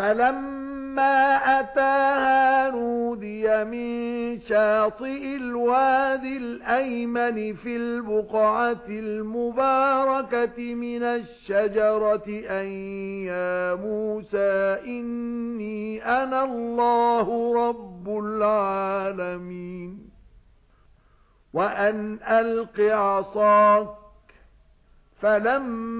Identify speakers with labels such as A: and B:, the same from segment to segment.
A: فَلَمَّا أَتَاهَا نُودِيَ مِن شَاطِئِ الْوَادِ الْأَيْمَنِ فِي الْبُقْعَةِ الْمُبَارَكَةِ مِنَ الشَّجَرَةِ أَن يَا مُوسَى إِنِّي أَنَا اللَّهُ رَبُّ الْعَالَمِينَ وَأَنْ أَلْقِ عَصَاكَ فَلَمَّا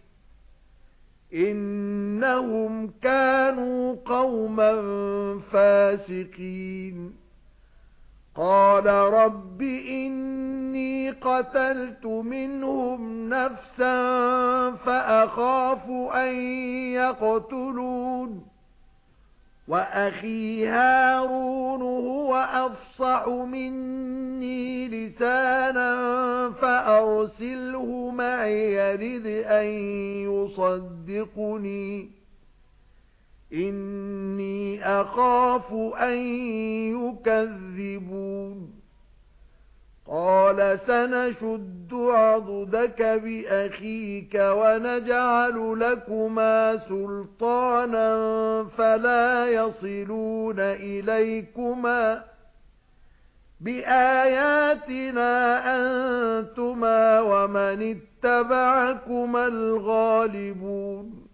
A: إِنَّهُمْ كَانُوا قَوْمًا فَاسِقِينَ. قَالَ رَبِّ إِنِّي قَتَلْتُ مِنْهُمْ نَفْسًا فَأَخَافُ أَن يَقْتُلُونِ. وَأَخِي هَارُونُ هُوَ أَفْصَحُ مِنِّي لِسَانًا فَأَرْسِلْهُ مَعِيَ يَرِدْ أَن يُصَدِّقُنِي. إِنِّي أَخَافُ أَن يُكَذِّبُونِ. قَالَ سَنَشُدُّ عَضُدَكَ بِأَخِيكَ وَنَجْعَلُ لَكُمَا سُلْطَانًا فَلَا يَصِلُونَ إِلَيْكُمَا. بِآيَاتِنَا أَنْتُمَا وَمَنِ اتَّبَعَكُمَا الْغَالِبُونَ